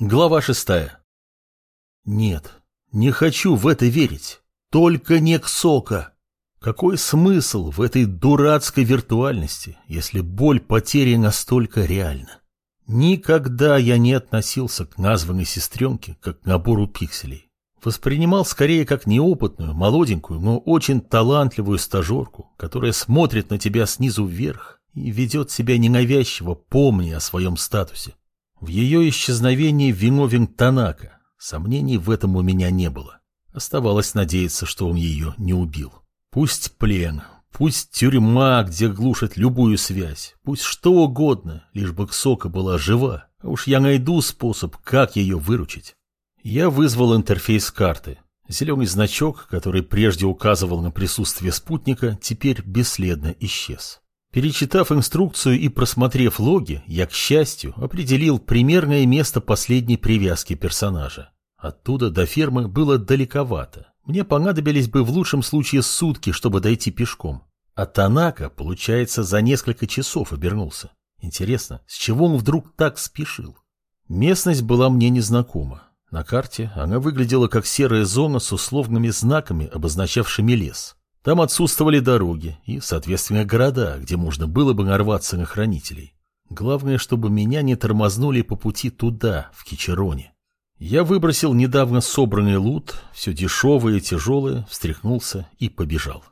Глава шестая. Нет, не хочу в это верить. Только не Ксока. Какой смысл в этой дурацкой виртуальности, если боль потери настолько реальна? Никогда я не относился к названной сестренке как к набору пикселей. Воспринимал скорее как неопытную, молоденькую, но очень талантливую стажерку, которая смотрит на тебя снизу вверх и ведет себя ненавязчиво, помня о своем статусе. В ее исчезновении виновен Танака. Сомнений в этом у меня не было. Оставалось надеяться, что он ее не убил. Пусть плен, пусть тюрьма, где глушат любую связь, пусть что угодно, лишь бы Ксока была жива, а уж я найду способ, как ее выручить. Я вызвал интерфейс карты. Зеленый значок, который прежде указывал на присутствие спутника, теперь бесследно исчез. Перечитав инструкцию и просмотрев логи, я, к счастью, определил примерное место последней привязки персонажа. Оттуда до фермы было далековато. Мне понадобились бы в лучшем случае сутки, чтобы дойти пешком. А Танака, получается, за несколько часов обернулся. Интересно, с чего он вдруг так спешил? Местность была мне незнакома. На карте она выглядела как серая зона с условными знаками, обозначавшими лес. Там отсутствовали дороги и, соответственно, города, где можно было бы нарваться на хранителей. Главное, чтобы меня не тормознули по пути туда, в Кичероне. Я выбросил недавно собранный лут, все дешевое и тяжелое, встряхнулся и побежал.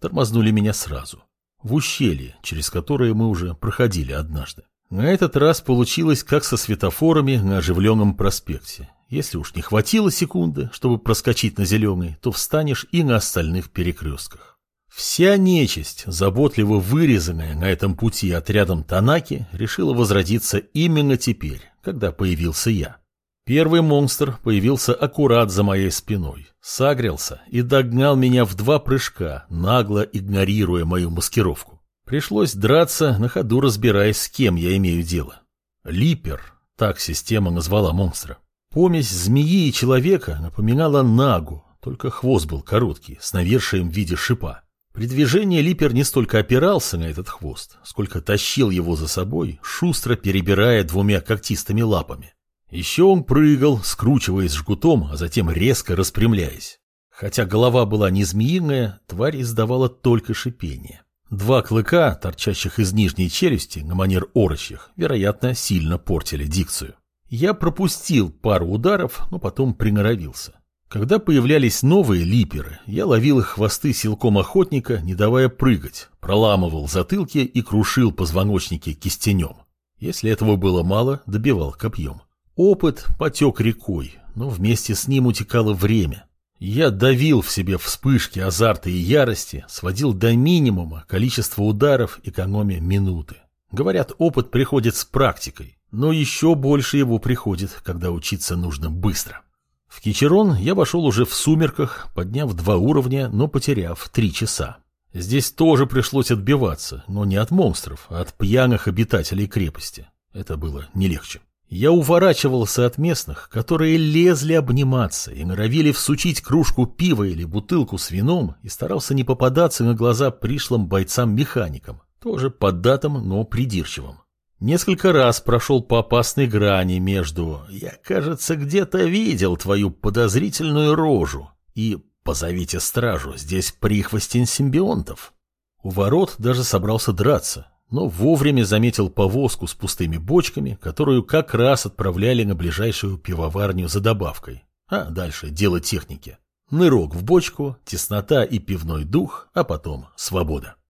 Тормознули меня сразу. В ущелье, через которое мы уже проходили однажды. На этот раз получилось как со светофорами на оживленном проспекте. Если уж не хватило секунды, чтобы проскочить на зеленый, то встанешь и на остальных перекрестках. Вся нечисть, заботливо вырезанная на этом пути отрядом Танаки, решила возродиться именно теперь, когда появился я. Первый монстр появился аккурат за моей спиной, сагрелся и догнал меня в два прыжка, нагло игнорируя мою маскировку. Пришлось драться, на ходу разбираясь, с кем я имею дело. Липер, так система назвала монстра. Помесь змеи и человека напоминала нагу, только хвост был короткий, с навершием в виде шипа. При движении Липер не столько опирался на этот хвост, сколько тащил его за собой, шустро перебирая двумя когтистыми лапами. Еще он прыгал, скручиваясь жгутом, а затем резко распрямляясь. Хотя голова была не змеиная, тварь издавала только шипение. Два клыка, торчащих из нижней челюсти, на манер орочьих, вероятно, сильно портили дикцию. Я пропустил пару ударов, но потом приноровился. Когда появлялись новые липеры, я ловил их хвосты силком охотника, не давая прыгать, проламывал затылки и крушил позвоночники кистенем. Если этого было мало, добивал копьем. Опыт потек рекой, но вместе с ним утекало время. Я давил в себе вспышки азарта и ярости, сводил до минимума количество ударов, экономя минуты. Говорят, опыт приходит с практикой. Но еще больше его приходит, когда учиться нужно быстро. В Кичерон я вошел уже в сумерках, подняв два уровня, но потеряв три часа. Здесь тоже пришлось отбиваться, но не от монстров, а от пьяных обитателей крепости. Это было не легче. Я уворачивался от местных, которые лезли обниматься и норовили всучить кружку пива или бутылку с вином и старался не попадаться на глаза пришлым бойцам-механикам, тоже поддатым, но придирчивым. Несколько раз прошел по опасной грани между «я, кажется, где-то видел твою подозрительную рожу» и «позовите стражу, здесь прихвостень симбионтов». У ворот даже собрался драться, но вовремя заметил повозку с пустыми бочками, которую как раз отправляли на ближайшую пивоварню за добавкой. А дальше дело техники. Нырок в бочку, теснота и пивной дух, а потом свобода.